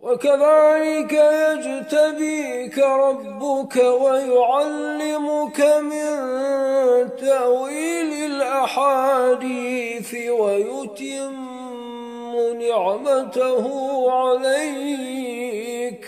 وكذلك يجتبيك ربك ويعلمك من تأويل الأحاديث ويتم نعمته عليك.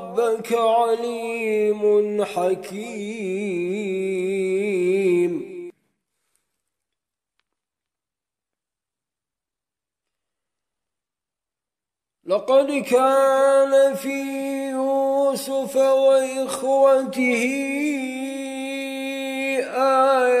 ربك عليم حكيم. لقد كان في يوسف وإخوته آيات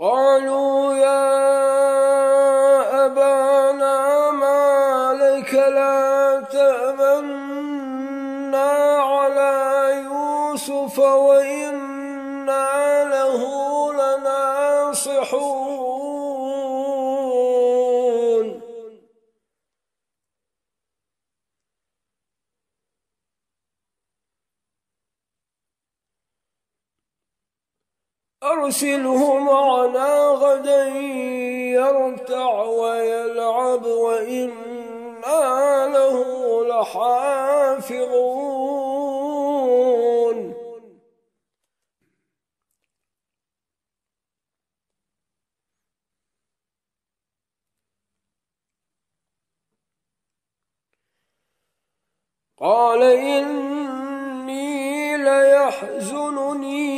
قالوا يا أبانا ما لك لا تأمنا على يوسف وإن أرسله معنا غدا يرتع ويلعب وإنا له لحافظون. قال إني ليحزنني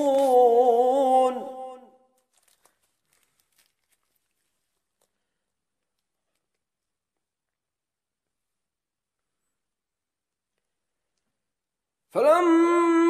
لخاسرون فلما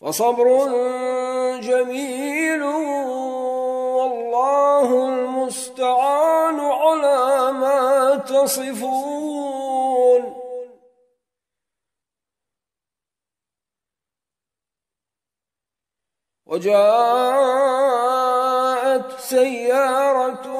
فصبر جميل والله المستعان على ما تصفون. وجاءت سيارة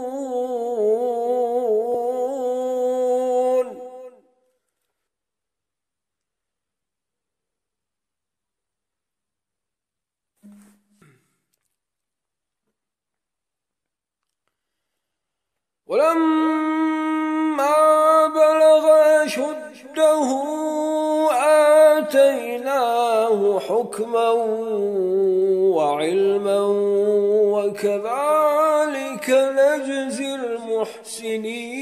ولما بلغ أشده آتيناه حكما وعلما وكذلك نجزي المحسنين.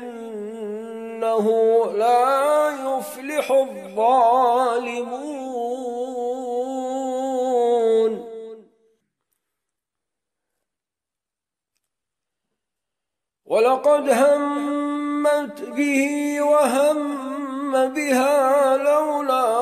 إنه لا يفلح الظالمون. ولقد همت به وهم بها لولا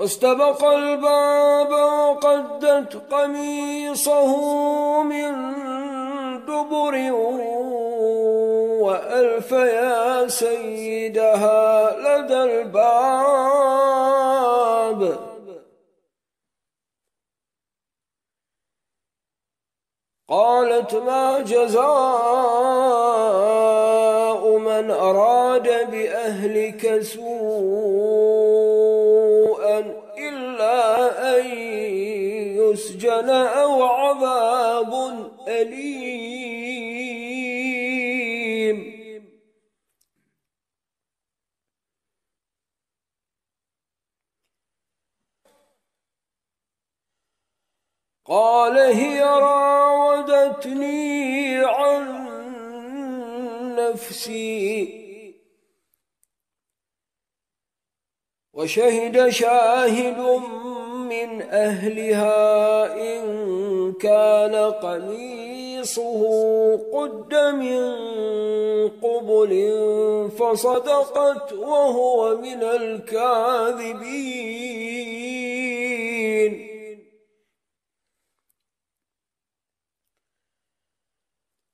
واستبق الباب وقدت قميصه من دبر وألف يا سيدها لدى الباب. قالت ما جزاء من أراد بأهلك إلا أن يسجن أو عذاب أليم. قال هي راودتني عن نفسي. وشهد شاهد من أهلها إن كان قميصه قد من قبل فصدقت وهو من الكاذبين.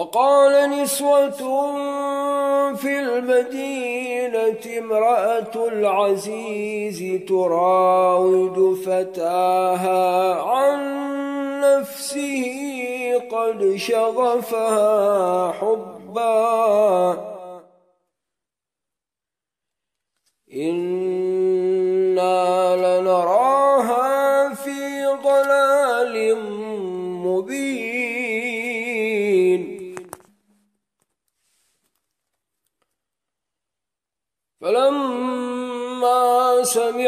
وقال نسوة في المدينة امرأة العزيز تراود فتاها عن نفسه قد شغفها حبا. إنا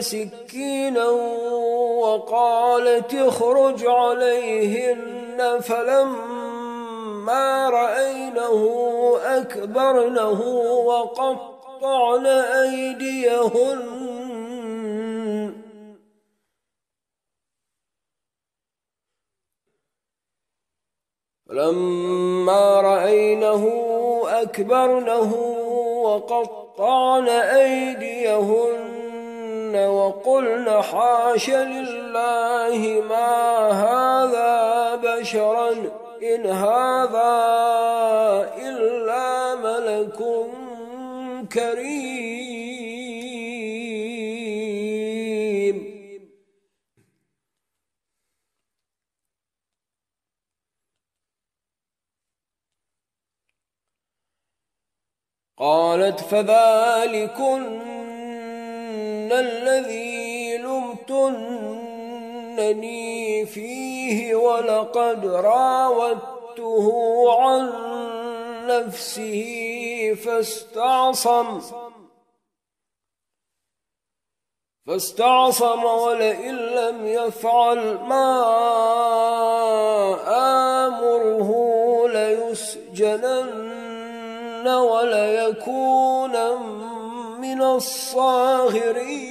سكينا وقالت اخرج عليهن فلما رأينه أكبرنه وقطعن أيديهن. فلما رأينه أكبرنه وقطعن أيديهن وقلن حاش لله ما هذا بشرا إن هذا إلا ملك كريم قالت فذلكن الذي لمتنني فيه ولقد راودته عن نفسه فاستعصم. فاستعصم ولئن لم يفعل ما آمره ليسجنن وليكون من الصاغرين.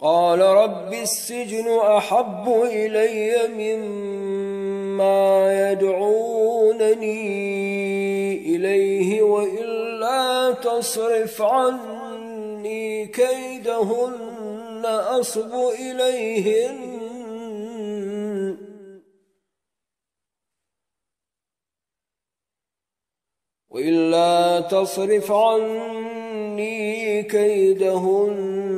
قال رب السجن أحب إلي مما يدعونني إليه وإلا تصرف عني كيدهن. أصب إليهن. وإلا تصرف عني كيدهن.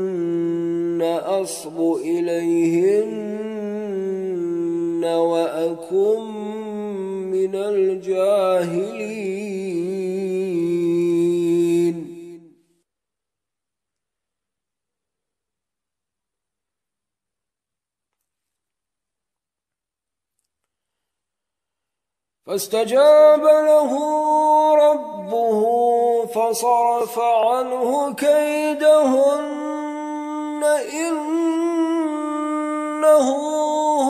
أصب إليهن وأكن من الجاهلين. فاستجاب له ربه فصرف عنه كيدهن إنه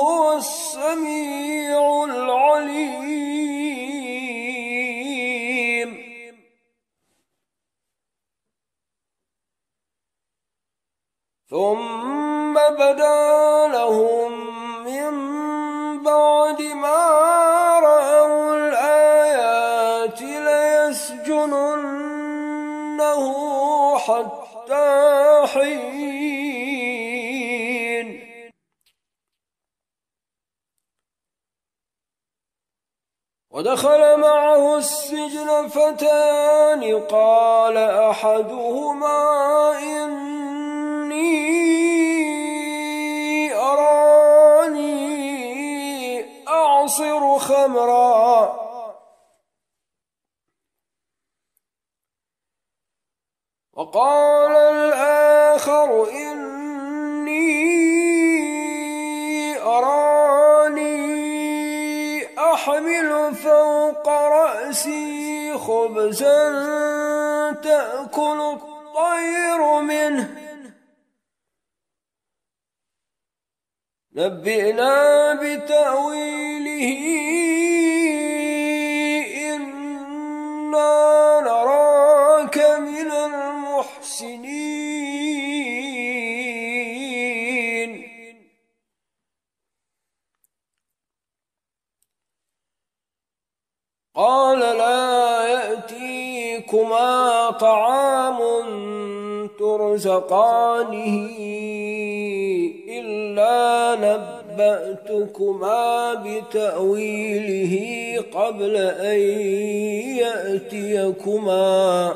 هو السميع السجن فتان قال أحدهما إني أراني أعصر خمرًا. وقال الآخر إني أراني أحمل فوق رأسي خبزا تأكل الطير منه. نبئنا بتأويله طعام ترزقانه إلا نبأتكما بتأويله قبل أن يأتيكما.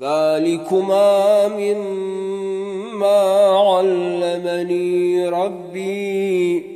ذلكما مما علمني ربي.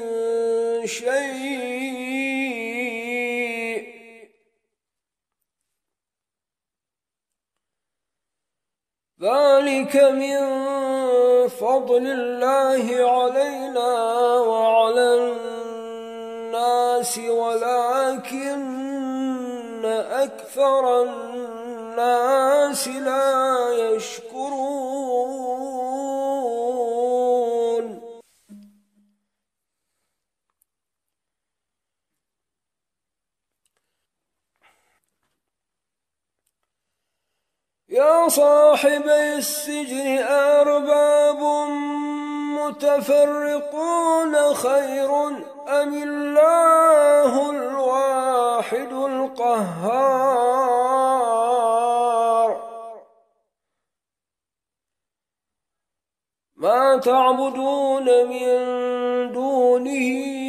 شيء. ذلك من فضل الله علينا وعلى الناس ولكن أكثر الناس لا يشكرون. يا صاحبي السجن أرباب متفرقون خير أم الله الواحد القهار؟ ما تعبدون من دونه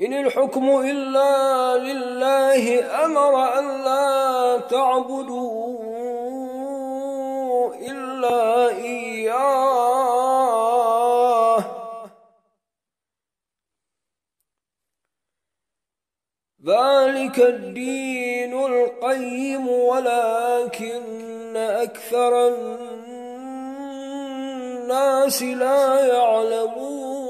إن الحكم إلا لله أمر أن لا تعبدوا إلا إياه. ذلك الدين القيم ولكن أكثر الناس لا يعلمون.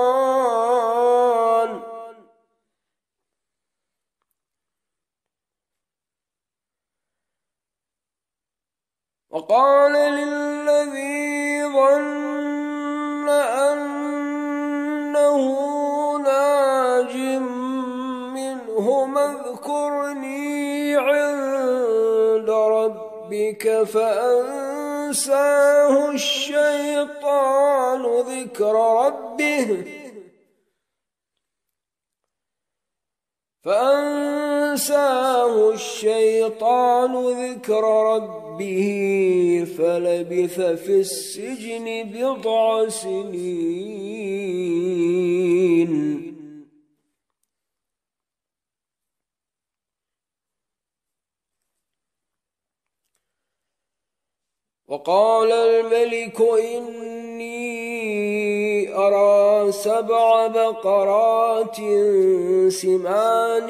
وقال للذي ظن أنه ناج منه اذكرني عند ربك فأنساه الشيطان ذكر ربه. فأنساه الشيطان ذكر ربه. فلبث في السجن بضع سنين. وقال الملك إني أرى سبع بقرات سمان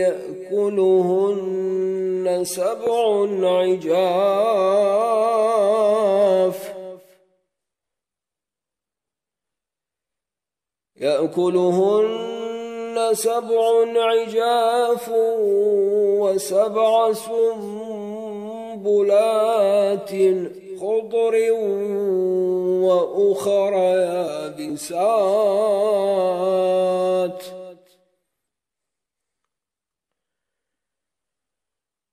يأكلهن سبع عجاف. يأكلهن سبع عجاف وسبع سنبلات خضر وأخر يابسات.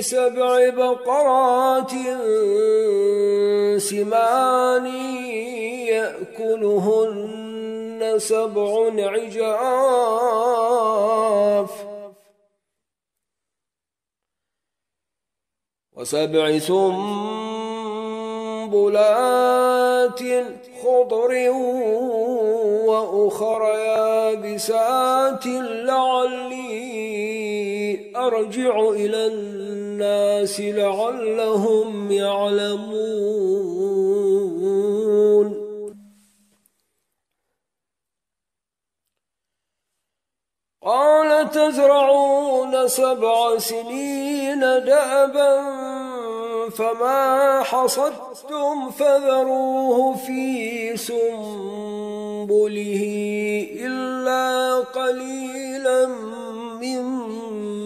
سبع بقرات سمان يأكلهن سبع عجاف وسبع سنبلات خضر وأخر يابسات لعلي أرجع إلى الناس لعلهم يعلمون. قال تزرعون سبع سنين دأبا فما حصدتم فذروه في سنبله إلا قليلا مما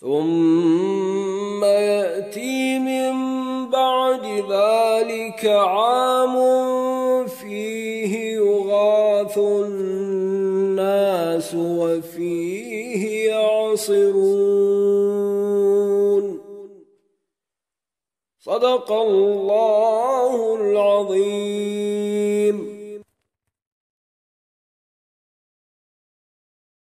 ثم يأتي من بعد ذلك عام فيه يغاث الناس وفيه يعصرون. صدق الله العظيم.